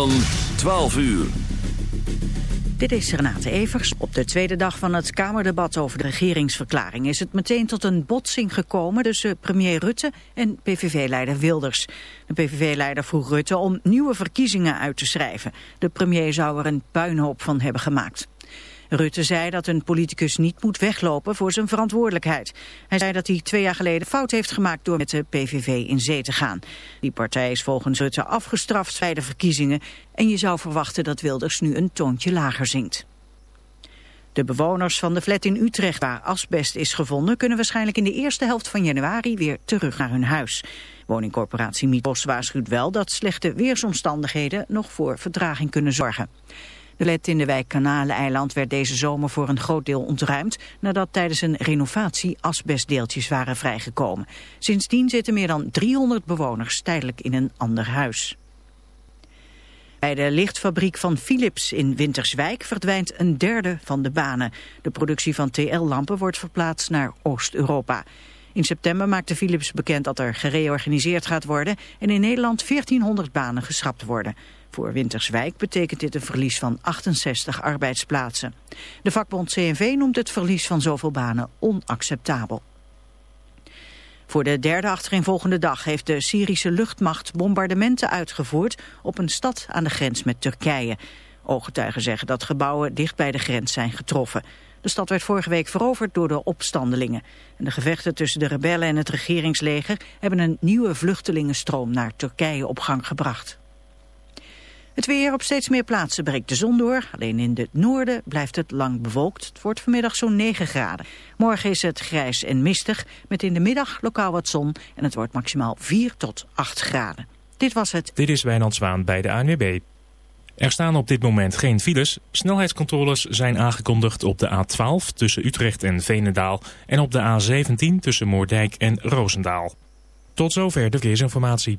van 12 uur. Dit is Renate Evers. Op de tweede dag van het Kamerdebat over de regeringsverklaring is het meteen tot een botsing gekomen tussen premier Rutte en PVV-leider Wilders. De PVV-leider vroeg Rutte om nieuwe verkiezingen uit te schrijven. De premier zou er een puinhoop van hebben gemaakt. Rutte zei dat een politicus niet moet weglopen voor zijn verantwoordelijkheid. Hij zei dat hij twee jaar geleden fout heeft gemaakt door met de PVV in zee te gaan. Die partij is volgens Rutte afgestraft bij de verkiezingen en je zou verwachten dat Wilders nu een toontje lager zingt. De bewoners van de flat in Utrecht waar asbest is gevonden... kunnen waarschijnlijk in de eerste helft van januari weer terug naar hun huis. Woningcorporatie Mietbos waarschuwt wel dat slechte weersomstandigheden... nog voor vertraging kunnen zorgen. De let in de wijk Kanaleneiland werd deze zomer voor een groot deel ontruimd nadat tijdens een renovatie asbestdeeltjes waren vrijgekomen. Sindsdien zitten meer dan 300 bewoners tijdelijk in een ander huis. Bij de lichtfabriek van Philips in Winterswijk verdwijnt een derde van de banen. De productie van TL-lampen wordt verplaatst naar Oost-Europa. In september maakte Philips bekend dat er gereorganiseerd gaat worden en in Nederland 1400 banen geschrapt worden. Voor Winterswijk betekent dit een verlies van 68 arbeidsplaatsen. De vakbond CNV noemt het verlies van zoveel banen onacceptabel. Voor de derde achtereenvolgende dag heeft de Syrische luchtmacht bombardementen uitgevoerd op een stad aan de grens met Turkije. Ooggetuigen zeggen dat gebouwen dicht bij de grens zijn getroffen. De stad werd vorige week veroverd door de opstandelingen. En de gevechten tussen de rebellen en het regeringsleger hebben een nieuwe vluchtelingenstroom naar Turkije op gang gebracht. Het weer op steeds meer plaatsen breekt de zon door. Alleen in het noorden blijft het lang bewolkt. Het wordt vanmiddag zo'n 9 graden. Morgen is het grijs en mistig, met in de middag lokaal wat zon. En het wordt maximaal 4 tot 8 graden. Dit was het. Dit is Wijnand Zwaan bij de ANWB. Er staan op dit moment geen files. Snelheidscontroles zijn aangekondigd op de A12 tussen Utrecht en Veenendaal... en op de A17 tussen Moordijk en Roosendaal. Tot zover de verkeersinformatie.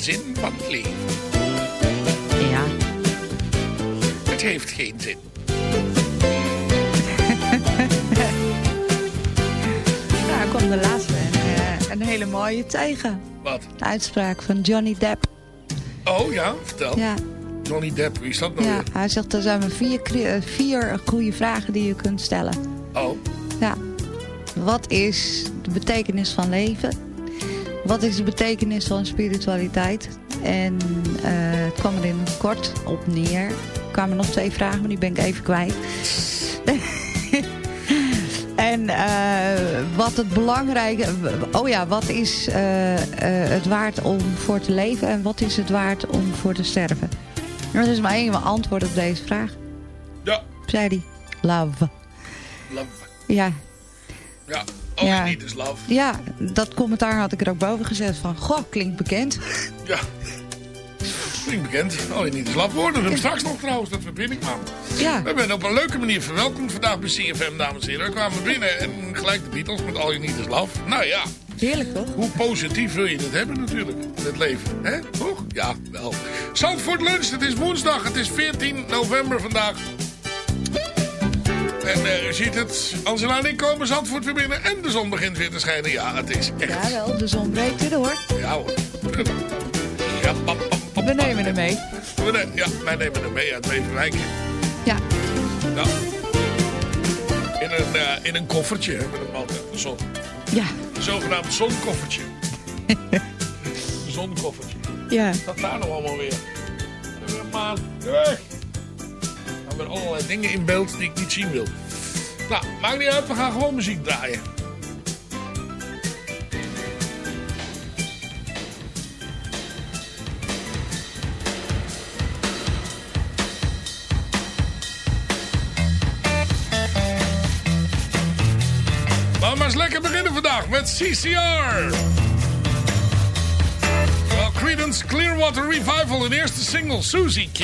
Zin van het leven. Ja, Het heeft geen zin. Nou, kwam de laatste en, eh, en een hele mooie tegen. Wat? De uitspraak van Johnny Depp. Oh ja, vertel. Ja, Johnny Depp, wie is dat nou ja, weer? hij zegt er zijn maar vier, eh, vier goede vragen die je kunt stellen. Oh, Ja. Wat is de betekenis van leven? Wat is de betekenis van spiritualiteit? En eh, het kwam er in kort op neer. Er kwamen nog twee vragen, maar die ben ik even kwijt. en eh, wat het belangrijke... Oh ja, wat is eh, het waard om voor te leven? En wat is het waard om voor te sterven? Er is maar één antwoord op deze vraag. ja, Zei hij. Love. love. Ja, Ja, all Ja. need is love. Ja, dat commentaar had ik er ook boven gezet van, goh, klinkt bekend. Ja. Klinkt bekend. All you need is love. We hoorden hem straks nog trouwens, dat we binnenkwamen. Ja, We hebben op een leuke manier verwelkomd vandaag bij CFM, dames en heren. We kwamen binnen en gelijk de Beatles met All You Need Is Love. Nou ja, heerlijk toch? hoe positief wil je het hebben natuurlijk, in het leven. hè? Toch? Ja, wel. Zandvoort Lunch, het is woensdag, het is 14 november vandaag. En eh, u ziet het, Angela en ik komen Zandvoort weer binnen en de zon begint weer te schijnen. Ja, het is echt... Jawel, de zon breekt weer door. Ja hoor. Ja, pam, We nemen hem mee. We ne- Ja, wij nemen hem mee uit Beverwijk. Ja, Ja. In een, eh, in een koffertje hebben we hem altijd. Een zon. ja, Een zogenaamd zonkoffertje. zonkoffertje. ja. Wat staat daar nou allemaal weer? Eh, Maan. Weg. Hebben allerlei dingen in beeld die ik niet zien wil. Nou, maakt niet uit. We gaan gewoon muziek draaien. Laten eens lekker beginnen vandaag met CCR. Well, Creedence Clearwater Revival, een eerste single, Susie Q.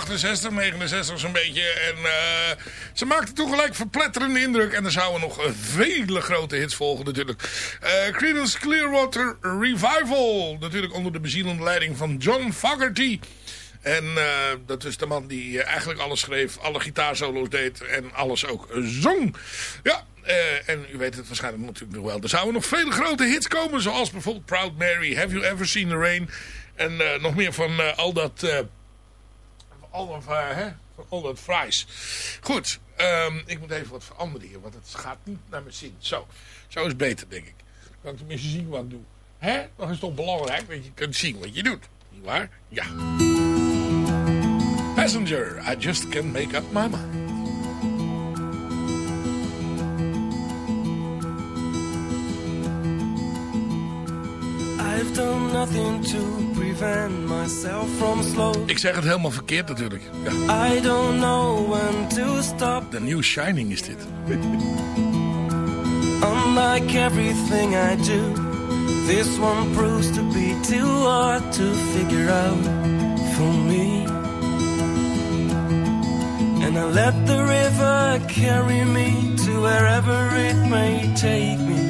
68, 69 zo'n beetje. En eh, ze maakte toen gelijk verpletterende indruk. En er zouden nog eh, vele grote hits volgen natuurlijk. Eh Creedence Clearwater Revival. Natuurlijk onder de bezielende leiding van John Fogerty. En dat is de man die eigenlijk alles schreef, alle gitaarsolo's deed en alles ook zong. Ja, en u weet het waarschijnlijk natuurlijk nog wel. Er zouden nog vele grote hits komen, zoals bijvoorbeeld Proud Mary, Have You Ever Seen the Rain? En nog meer van al dat... al dat, hè? Al dat fries. Goed, ehm, ik moet even wat veranderen hier, want het gaat niet naar mijn zin. Zo, zo is beter, denk ik. Dan kan ik tenminste zien wat ik doe. Hè? Dat is toch belangrijk, dat je kunt zien wat je doet. Niet waar? Ja. Passenger, I just can't make up my mind. I've done nothing to prevent myself from slow. Ik zeg het helemaal verkeerd natuurlijk. Ja. I don't know when to stop. The New Shining is dit. Unlike everything I do, this one proves to be too hard to figure out for me. And I let the river carry me to wherever it may take me.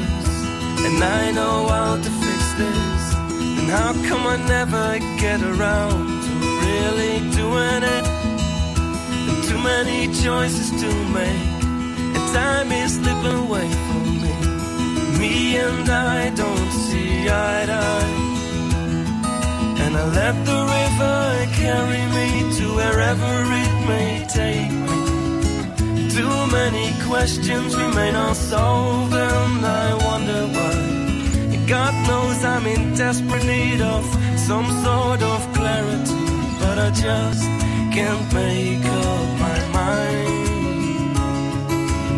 and I know how to fix this. And how come I never get around to really doing it? And too many choices to make, and time is slipping away from me. Me and I don't see eye to eye. And I let the river carry me to wherever it may take me. Too many questions remain unsolved, and I wonder why. God knows I'm in desperate need of some sort of clarity, but I just can't make up my mind.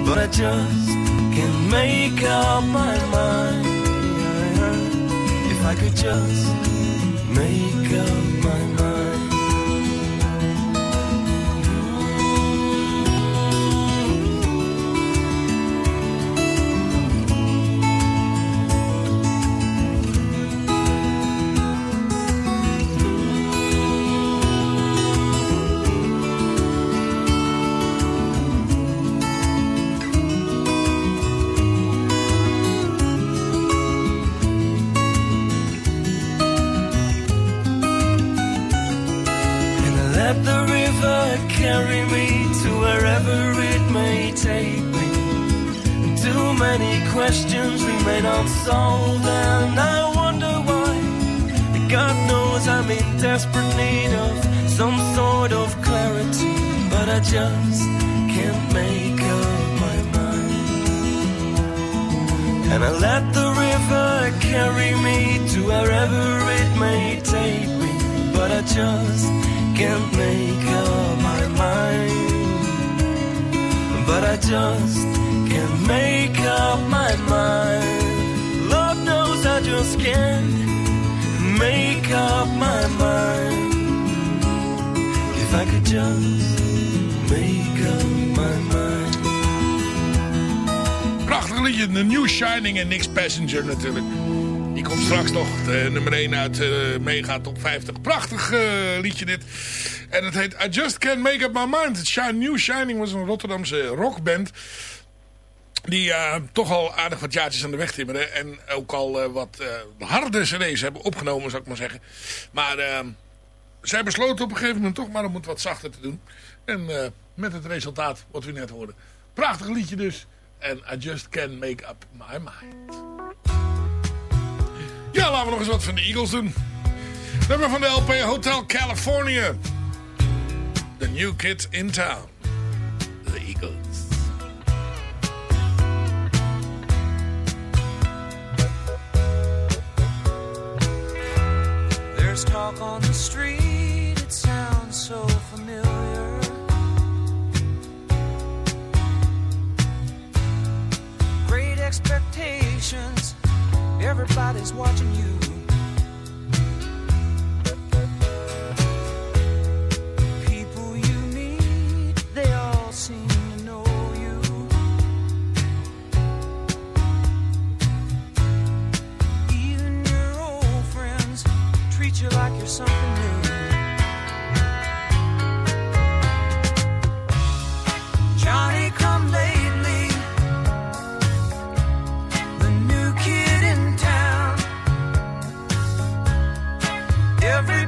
But I just can't make up my mind. If I could just make up I just can't make up my mind. Lord knows I just can't make up my mind. If I could just make up my mind. Prachtig liedje, The New Shining en Niks Passenger natuurlijk. Die komt straks nog de nummer 1 uit eh Mega Top 50. Prachtig eh, liedje dit. En het heet I Just Can't Make Up My Mind. Het New Shining was een Rotterdamse rockband. Die eh, toch al aardig wat jaartjes aan de weg timmeren. En ook al eh, wat eh, harde cd's hebben opgenomen, zou ik maar zeggen. Maar zij besloten op een gegeven moment toch maar om het wat zachter te doen. En met het resultaat wat we net hoorden. Prachtig liedje dus. En I just can't make up my mind. Ja, laten we nog eens wat van de Eagles doen. Nummer van de LP Hotel California. the new kids in town, the Eagles. There's talk on the street, it sounds so familiar. Great expectations, everybody's watching you. you like you're something new. Johnny come lately, the new kid in town. Every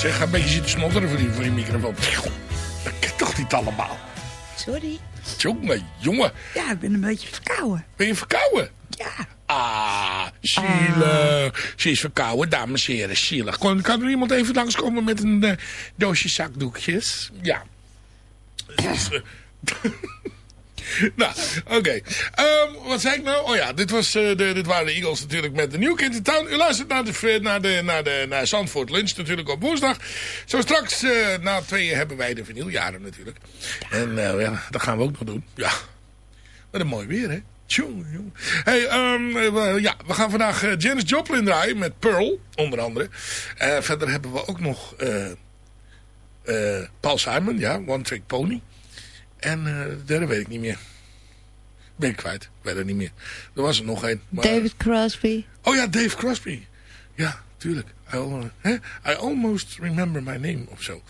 zeg. Ga een beetje zitten snotteren voor die, voor die microfoon. Dat kan toch niet allemaal? Sorry. Jongen, jongen. Ja, ik ben een beetje verkouden. Ben je verkouden? Ja. Ah, zielig. Ze is verkouden, dames en heren. Zielig. Kan, kan er iemand even langskomen met een eh, doosje zakdoekjes? Ja. ja. Dus, eh, nou, oké. Ehm, wat zei ik nou? Oh ja, dit, was, eh, de, dit waren de Eagles natuurlijk met de New Kid in Town. U luistert naar, de, naar, de, naar, de, naar Zandvoort Lunch natuurlijk op woensdag. Zo straks eh, na tweeën hebben wij de vinyljaren natuurlijk. En eh, ja, dat gaan we ook nog doen. Ja, wat een mooi weer hè. Tjonge, jonge. Hey, ehm, eh, we- ja, we gaan vandaag Janis Joplin draaien met Pearl, onder andere. Verder hebben we ook nog Paul Simon, ja, One Trick Pony. En eh, de derde weet ik niet meer. Ben ik kwijt, weet het niet meer. Er was er nog één. maar- David Crosby. Oh ja, Dave Crosby. Ja, tuurlijk. I, al- hè? I almost remember my name of zo.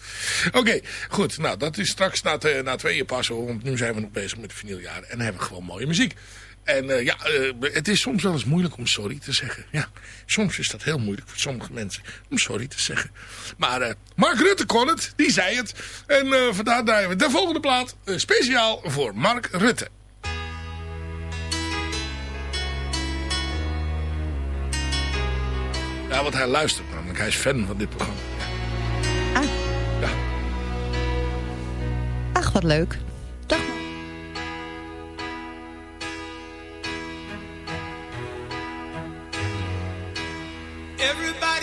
Oké, goed. Nou, dat is straks na, te, na tweeën passen. Want nu zijn we nog bezig met de vinyljaren. En dan hebben we gewoon mooie muziek. En eh, ja, eh, het is soms wel eens moeilijk om sorry te zeggen. Ja, soms is dat heel moeilijk voor sommige mensen om sorry te zeggen. Maar eh, Mark Rutte kon het, die zei het. En vandaar draaien we de volgende plaat speciaal voor Mark Rutte. Ja, want hij luistert namelijk. Hij is fan van dit programma. Ah. Ja. Ach, wat leuk. Dag. Everybody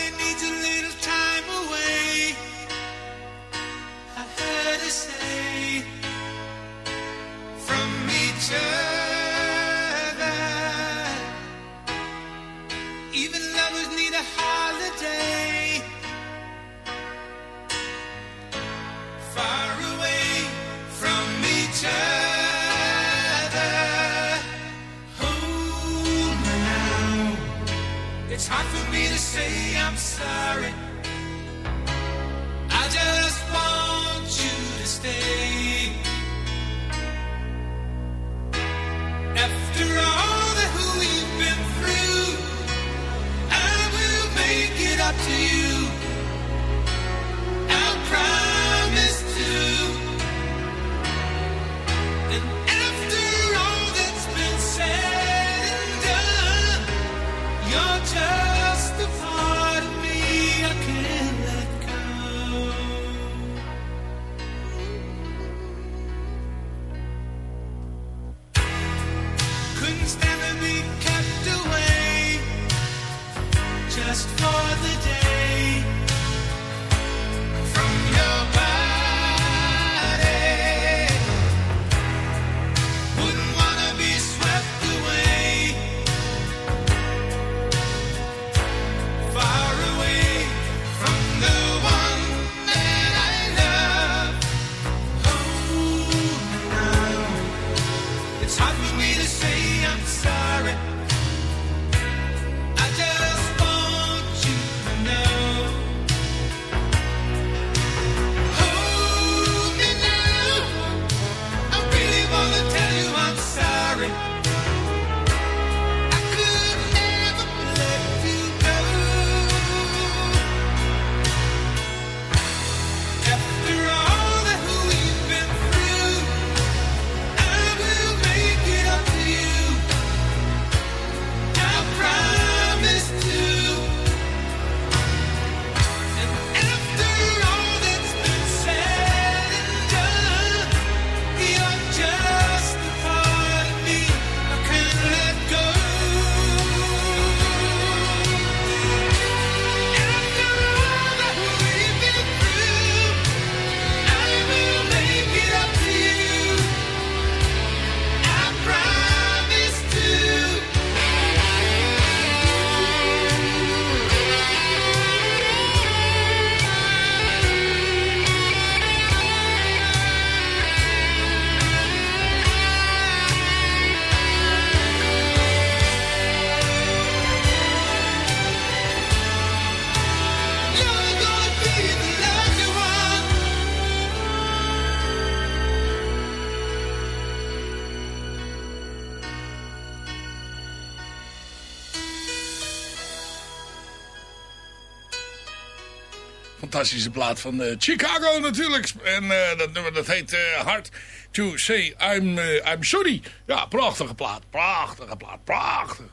fantastische plaat van eh, Chicago natuurlijk. En uh, dat dat heet uh, Hard to Say I'm, I'm Sorry. Ja, prachtige plaat. Prachtige plaat. Prachtig.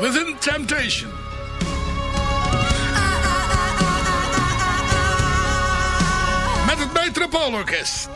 Within Temptation. Smolarcus.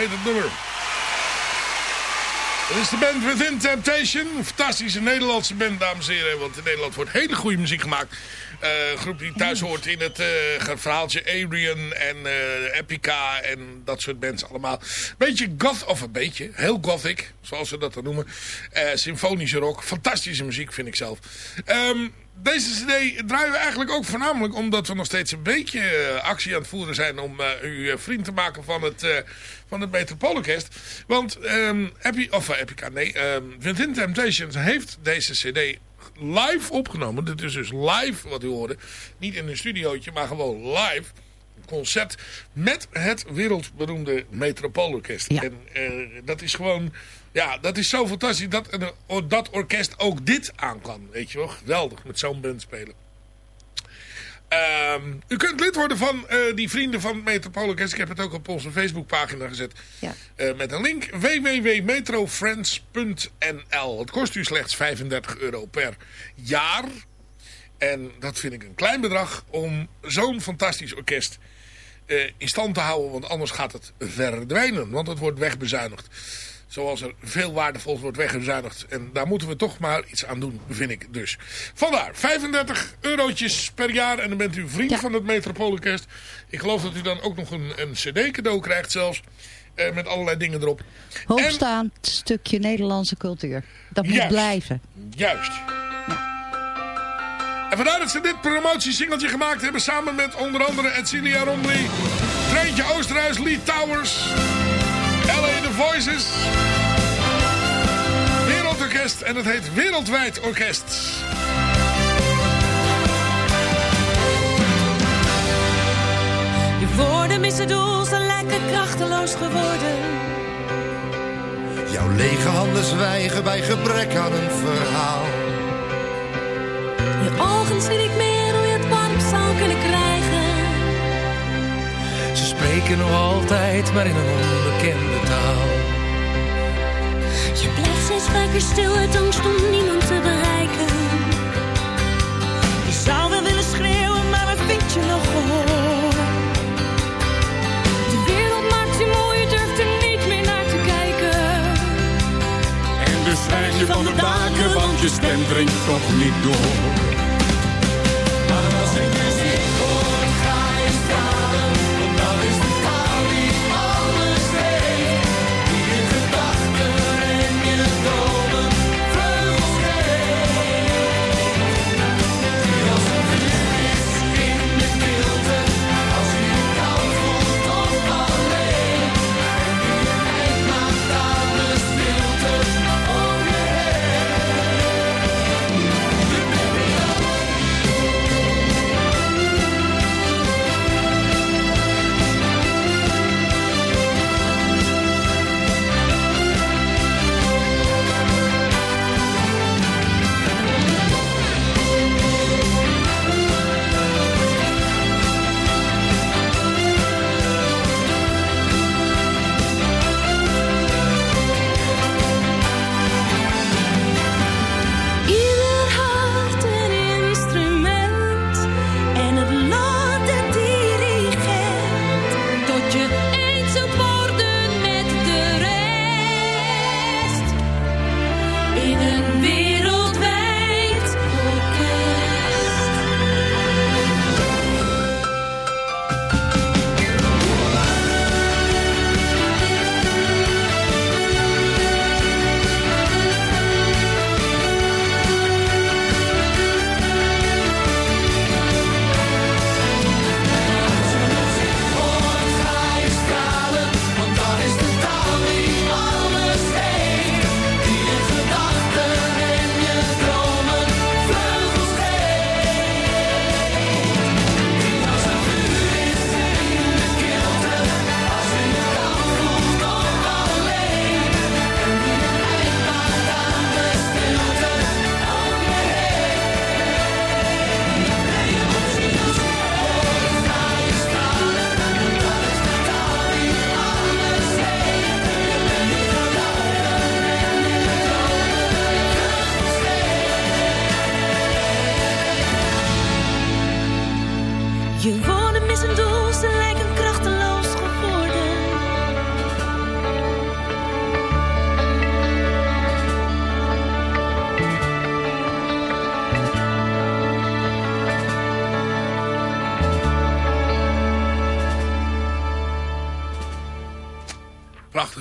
heet het nummer. Dat is de band Within Temptation. Een fantastische Nederlandse band, dames en heren. Want in Nederland wordt hele goede muziek gemaakt. Uh, groep die thuis hoort in het eh, verhaaltje Adrian en eh, Epica en dat soort bands allemaal. Beetje goth, of een beetje, heel gothic, zoals ze dat dan noemen. symfonische rock, fantastische muziek vind ik zelf. Ehm, deze cd draaien we eigenlijk ook voornamelijk omdat we nog steeds een beetje eh, actie aan het voeren zijn om eh, u eh, vriend te maken van het, eh van het. Want ehm Epi, of uh, Epica, nee, ehm Within Temptations heeft deze cd live opgenomen. Dit is dus live wat u hoorde. Niet in een studiootje, maar gewoon live. Concert met het wereldberoemde Metropoolorkest. En eh, dat is gewoon... Ja, dat is zo fantastisch dat dat orkest ook dit aan kan. Weet je wel, geweldig met zo'n band spelen. Ehm, u kunt lid worden van eh, die vrienden van Metropoolorkest. Ik heb het ook op onze Facebookpagina gezet. Ja. Eh, met een link www.metrofriends.nl Het kost u slechts 35 euro per jaar. En dat vind ik een klein bedrag om zo'n fantastisch orkest in stand te houden. Want anders gaat het verdwijnen. Want het wordt wegbezuinigd. Zoals er veel waardevols wordt weggezuinigd. En daar moeten we toch maar iets aan doen, vind ik dus. Vandaar, 35 eurotjes per jaar. En dan bent u vriend van het Metropoolorkest. Ik geloof dat u dan ook nog een, een cd cadeau krijgt zelfs. eh, met allerlei dingen erop. Hoogstaand stukje Nederlandse cultuur. Dat moet Juist. blijven. Juist. En vandaar dat ze dit promotiesingeltje gemaakt hebben... samen met onder andere Edcilia Romley... Treintje Oosterhuis, Lee Towers... L.A. The Voices... Wereldorkest en het heet Wereldwijd Orkest. Je woorden missen doel zijn lekker krachteloos geworden. Jouw lege handen zwijgen bij gebrek aan een verhaal. Ogen zien niet meer hoe je het warm zou kunnen krijgen. Ze spreken nog altijd, maar in een onbekende taal. Je blijft steeds vaker stil uit angst om niemand te bereiken. Je zou wel willen schreeuwen, maar waar vind je nog gehoor? De wereld maakt je mooi, je durft er niet meer naar te kijken. En dus zwijg je van de daken, want je stem dringt toch niet door.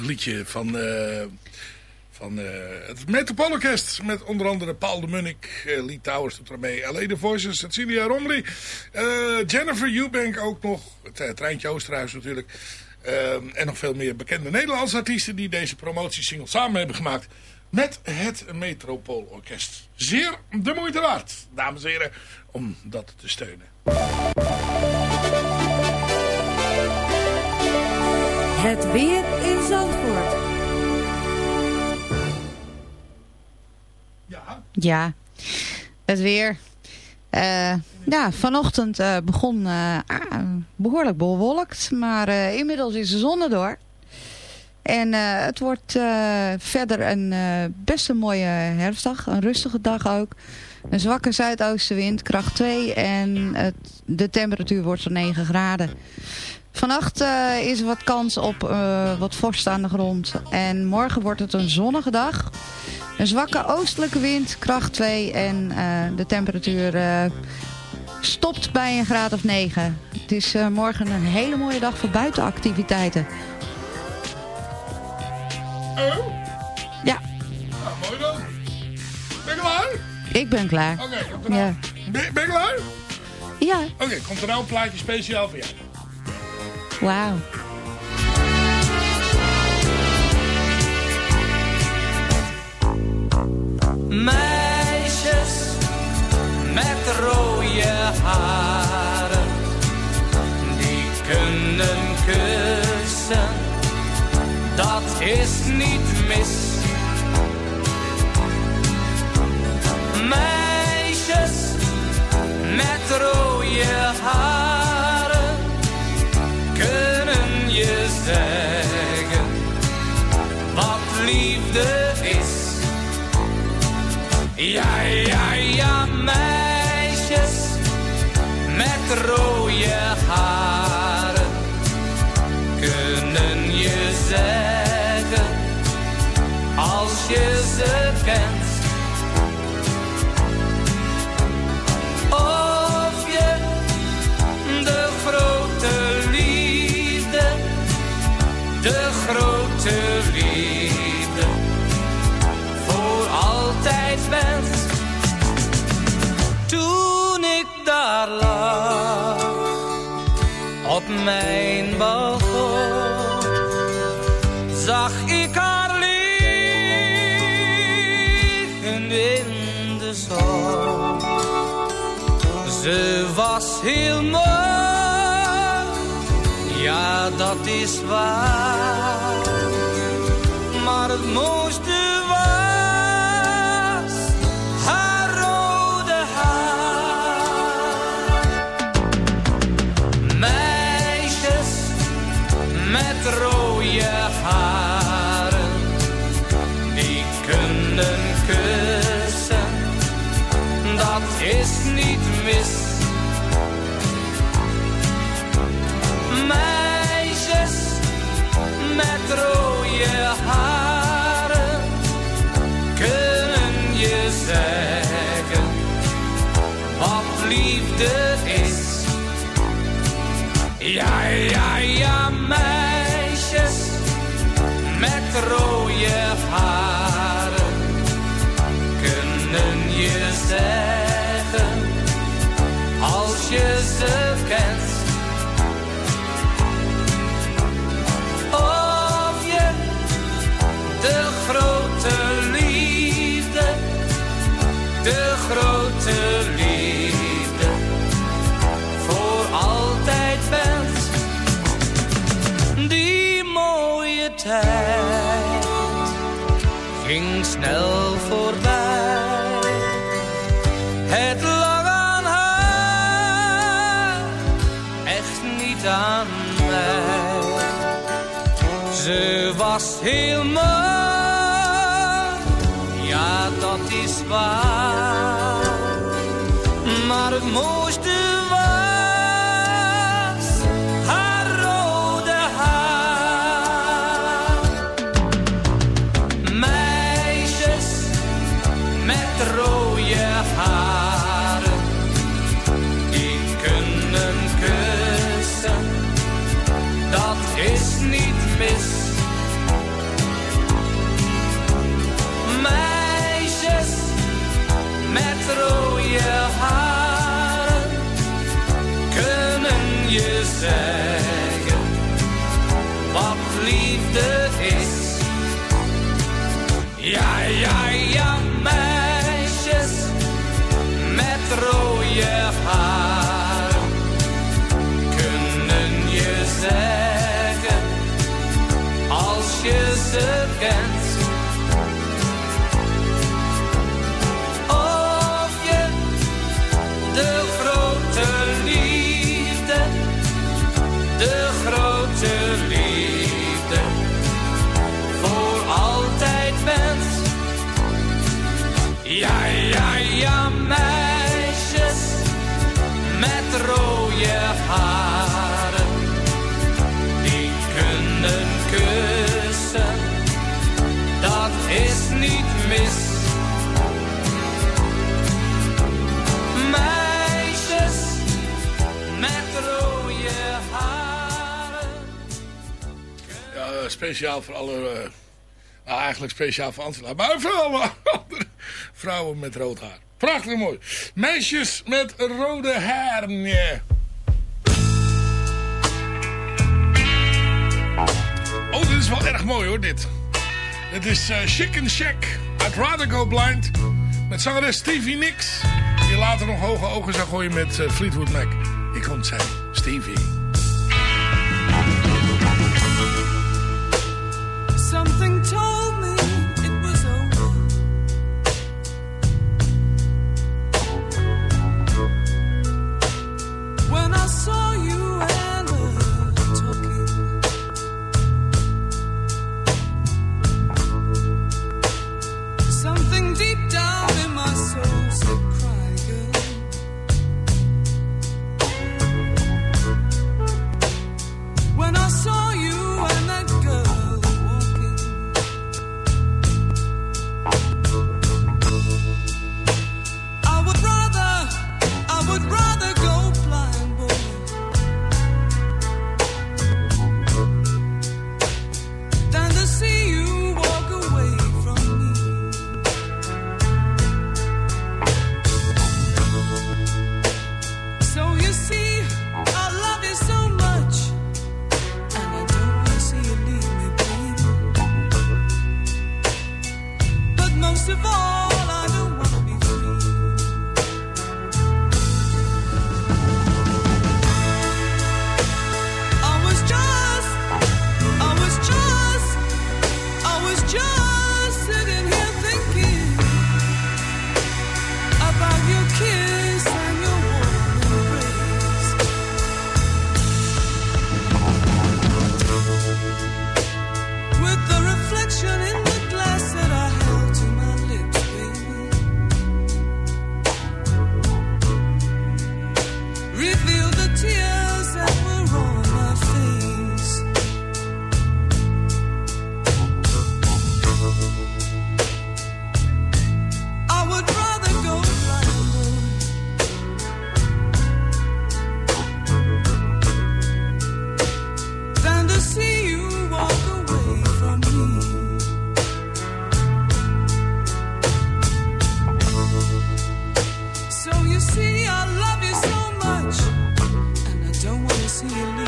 Liedje van, eh, Van eh, het Metropoolorkest met onder andere Paul de Munnik, eh, Lee Towers doet er mee, L.A. The Voices, Cecilia Romley, Jennifer Eubank ook nog, het Treintje Oosterhuis natuurlijk. En nog veel meer bekende Nederlandse artiesten die deze promotiesingle samen hebben gemaakt met het Metropoolorkest. Zeer de moeite waard, dames en heren, om dat te steunen. Het weer in Zandvoort. Ja, het weer. Eh, ja, vanochtend eh, begon eh, ah, behoorlijk bewolkt, maar eh, inmiddels is de zon er door. En eh, het wordt eh, verder een eh, best een mooie herfstdag, een rustige dag ook. Een zwakke zuidoostenwind, kracht 2 en het, de temperatuur wordt zo'n 9 graden. Vannacht eh, is er wat kans op eh, wat vorst aan de grond. En morgen wordt het een zonnige dag. Een zwakke oostelijke wind, kracht 2 en eh, de temperatuur stopt bij een graad of 9. Het is morgen een hele mooie dag voor buitenactiviteiten. Oh, Ja, nou, mooi dan. Ben je klaar? ik ben klaar. Oké. Ja. Ben, ben je klaar? Ja, Oké, komt er nou een plaatje speciaal voor jou. Wauw. Meisjes met rode haren, die kunnen kussen, dat is niet is. Maar het mooiste was haar rode haar. Meisjes met rode haren, die kunnen kussen, dat is niet mis. Tijd ging snel voorbij. Het lag aan haar, echt niet aan mij. Ze was heel mooi, wat liefde is. Ja, ja. Speciaal voor alle... eh, nou, eigenlijk speciaal voor Angela. Maar voor alle andere vrouwen met rood haar. Prachtig mooi. Meisjes met rode ja. Oh, dit is wel erg mooi hoor, dit. Dit is eh, Chicken Shack uit Rather Go Blind. Met zangeres Stevie Nicks. Die later nog hoge ogen zou gooien met eh, Fleetwood Mac. Ik vond zij, Stevie. Deep down see you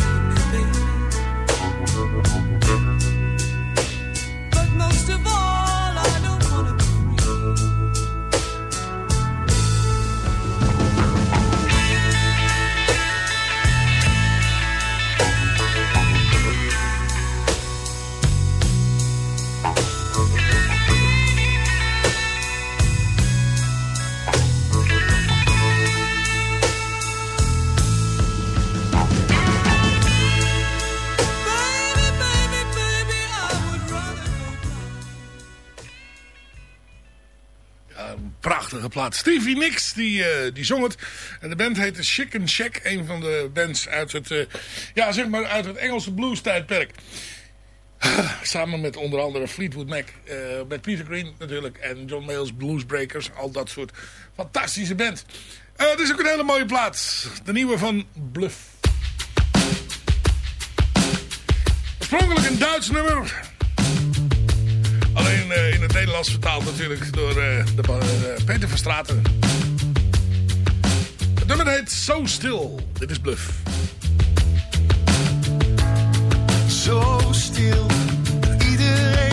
Stevie Nicks, die, eh, die zong het. En de band heette Chicken Shack. Een van de bands uit het, eh, ja, zeg maar uit het Engelse blues tijdperk. Samen met onder andere Fleetwood Mac. eh, met Peter Green natuurlijk. En John Mayall's Bluesbreakers. Al dat soort fantastische band. Dit is ook een hele mooie plaat. De nieuwe van Bluff. Oorspronkelijk een Duits nummer. Alleen eh, in het Nederlands vertaald natuurlijk door eh, de, eh, Peter van Straten. Het nummer heet So Stil. Dit is Bluff. Zo stil, iedereen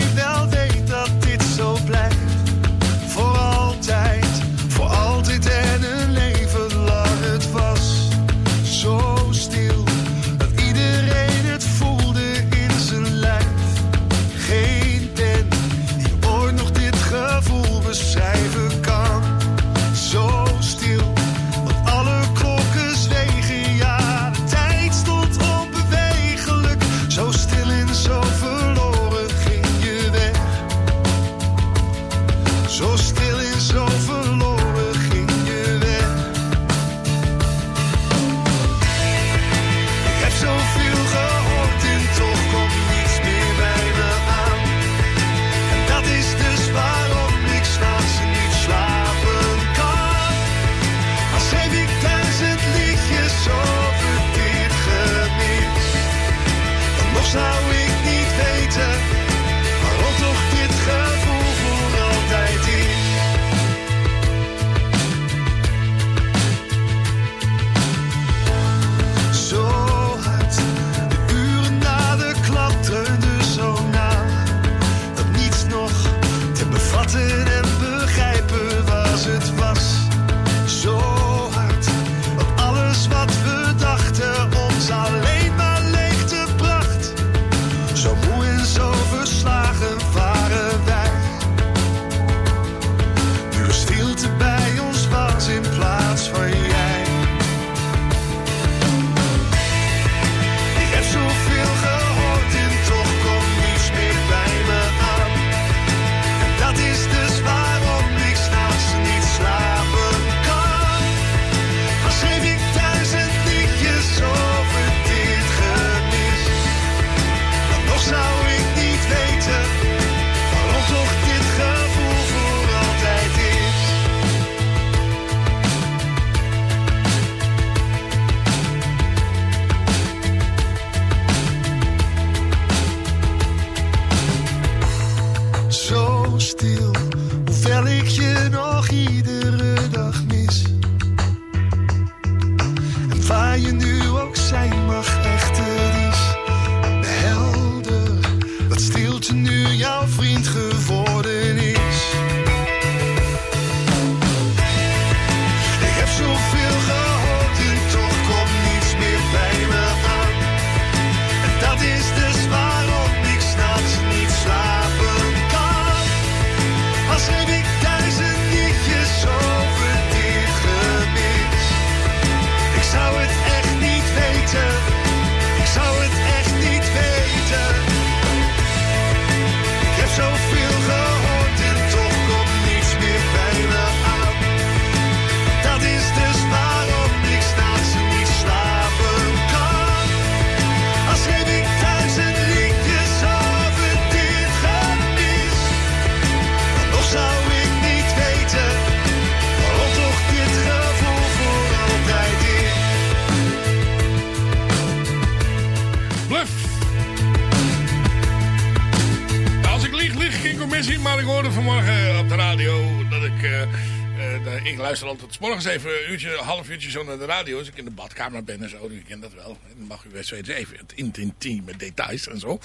uurtje zo naar de radio. Als ik in de badkamer ben en zo, u kent dat wel. Dan mag u best weten even het int- intieme details en zo.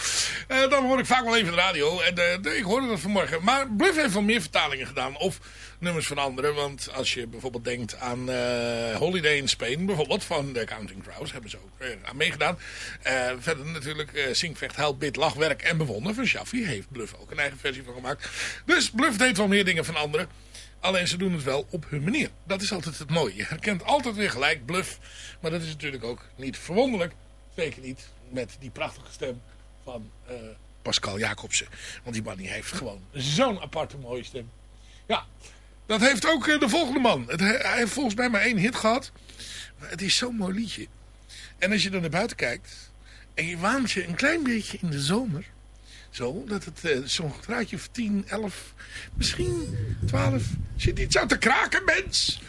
Eh, dan hoor ik vaak wel even de radio. En eh, ik hoorde dat vanmorgen. Maar Bluff heeft wel meer vertalingen gedaan. Of nummers van anderen. Want als je bijvoorbeeld denkt aan eh, Holiday in Spain. Bijvoorbeeld van de Counting Crows. Hebben ze ook aan meegedaan. Verder natuurlijk eh Zingvecht, Huil, Bid, Lachwerk en Bewonder van Shaffi. Heeft Bluff ook een eigen versie van gemaakt. Dus Bluff deed wel meer dingen van anderen. Alleen ze doen het wel op hun manier. Dat is altijd het mooie. Je herkent altijd weer gelijk Bluff. Maar dat is natuurlijk ook niet verwonderlijk. Zeker niet met die prachtige stem van eh, Pascal Jacobsen. Want die man die heeft gewoon zo'n aparte mooie stem. Ja, dat heeft ook eh, de volgende man. Hij heeft volgens mij maar één hit gehad. Maar het is zo'n mooi liedje. En als je dan naar buiten kijkt... en je waant je een klein beetje in de zomer... zo, dat het eh, zo'n graadje of 10, 11, misschien 12... zit iets aan te kraken, mens!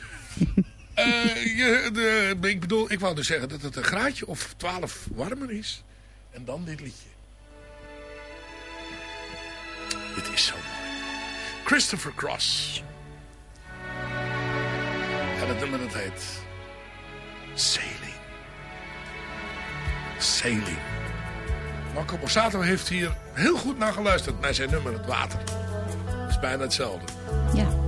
Eh, je, de, ik bedoel, ik wou dus zeggen dat het een graadje of 12 warmer is. En dan dit liedje. Dit is zo mooi. Christopher Cross. En het nummer dat heet... Sailing. Sailing. Marco Borsato heeft hier heel goed naar geluisterd. Naar zijn nummer Het Water. Dat is bijna hetzelfde. Ja.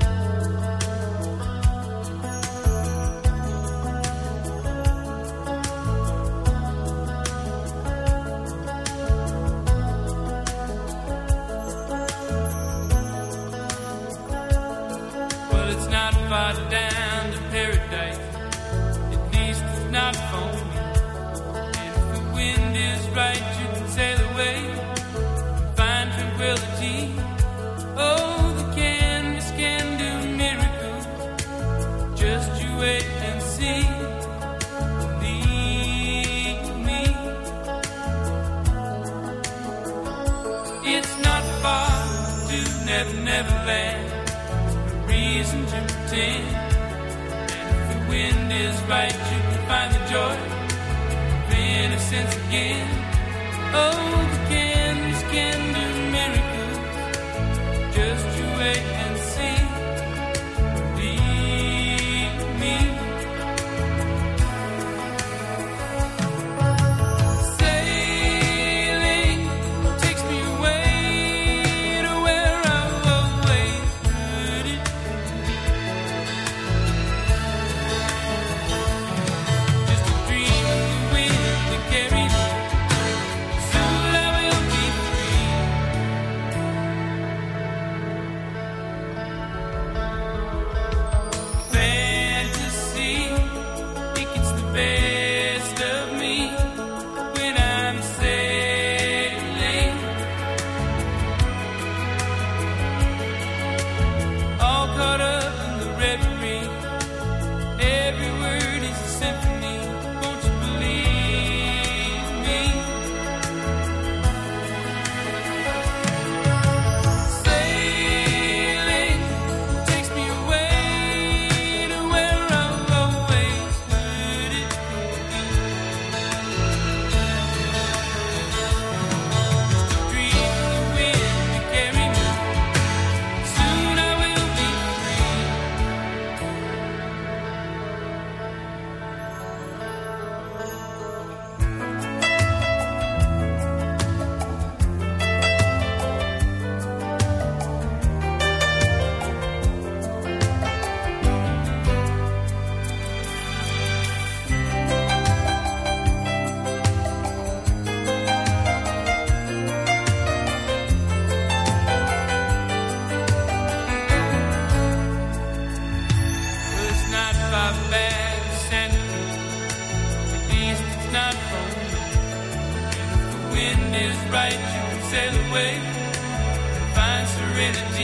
Right, you can find the joy of innocence again. Oh, the candles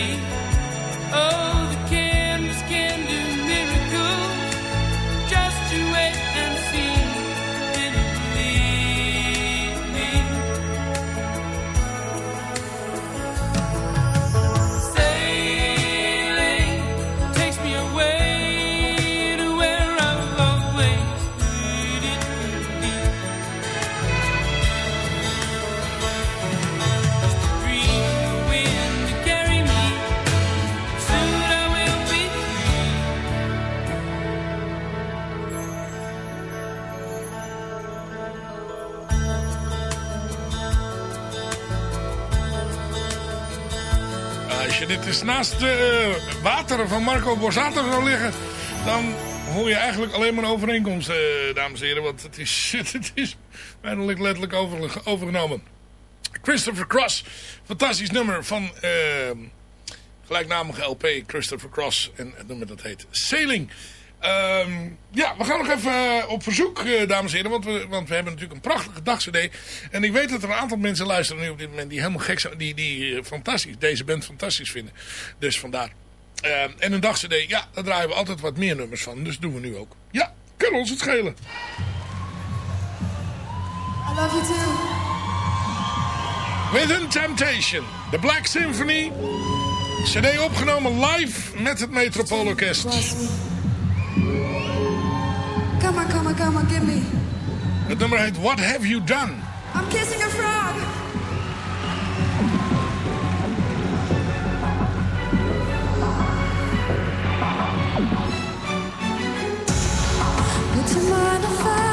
Oh. Is naast de uh, wateren van Marco Borsato zou liggen... dan hoor je eigenlijk alleen maar een overeenkomst, uh, dames en heren. Want het is, het is bijna letterlijk over, overgenomen. Christopher Cross, fantastisch nummer van uh, gelijknamige LP Christopher Cross. En het nummer dat heet Sailing. Um, ja, we gaan nog even op verzoek, uh, dames en heren. Want we, want we hebben natuurlijk een prachtige dagcd. En ik weet dat er een aantal mensen luisteren nu op dit moment... die helemaal gek zijn, die, die uh, fantastisch, deze band fantastisch vinden. Dus vandaar. Uh, en een dagcd, ja, daar draaien we altijd wat meer nummers van. Dus doen we nu ook. Ja, kunnen ons het schelen. I love you too. Within Temptation, The Black Symphony. CD opgenomen live met het Metropoolorkest. Come on, come on, come on, give me. Nummer heet What Have You Done? I'm kissing a frog. Would you mind if I